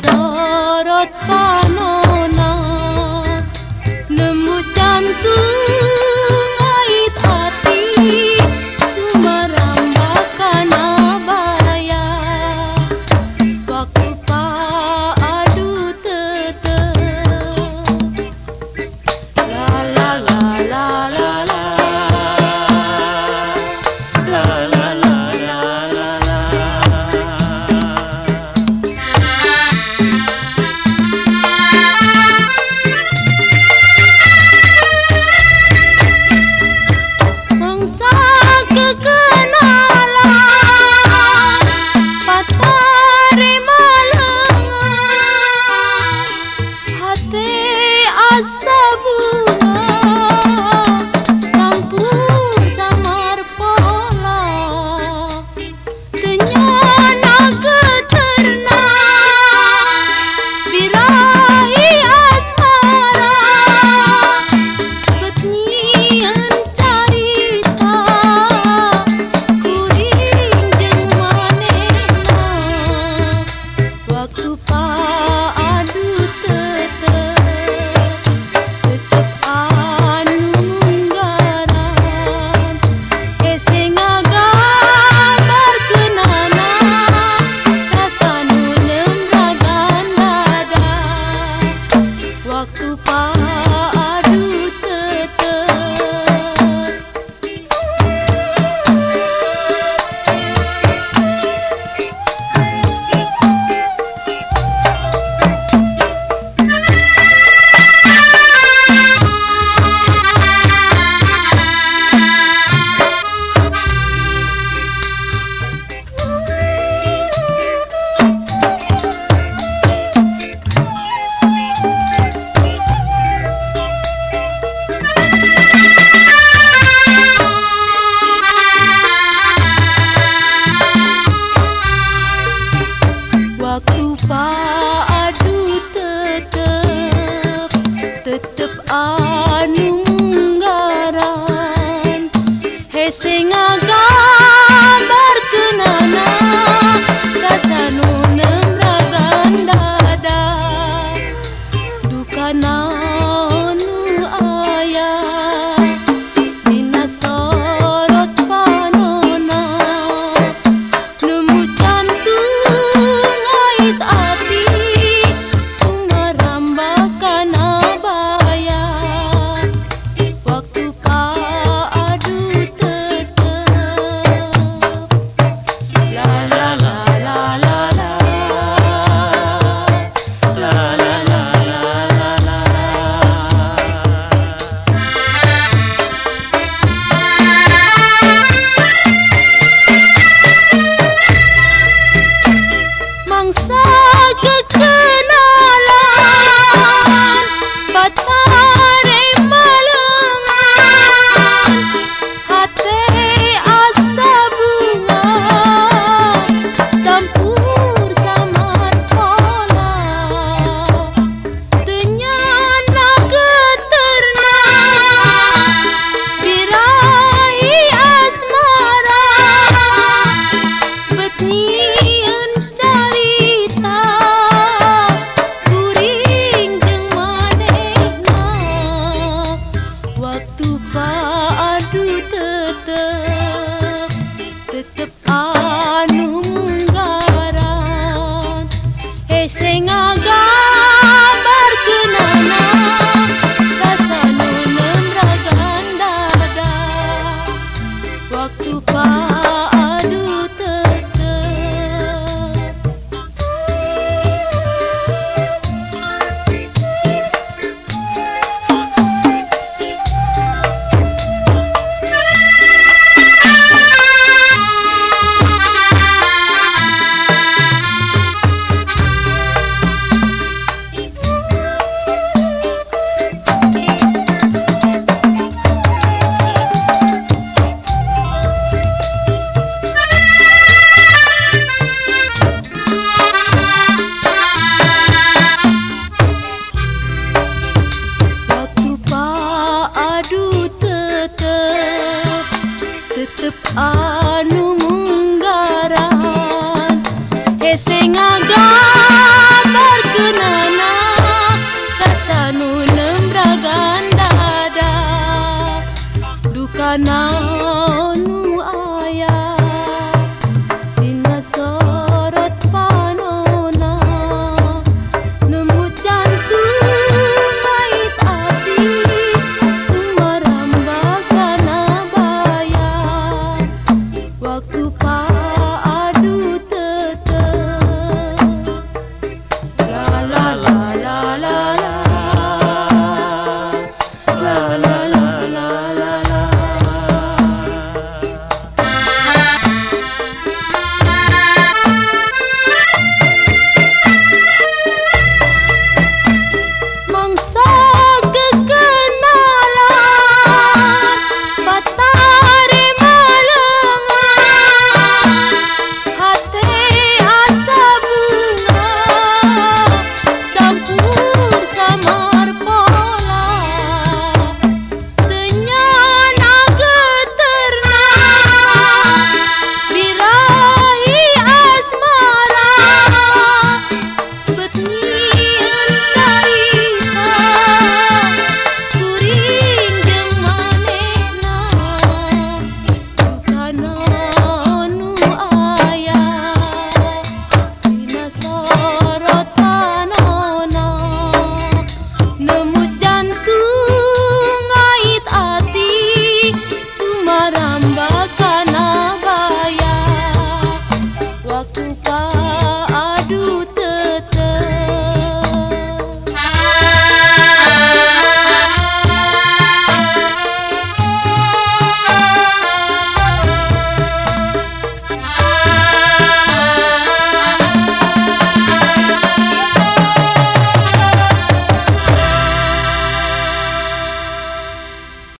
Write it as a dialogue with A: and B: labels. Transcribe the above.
A: tetep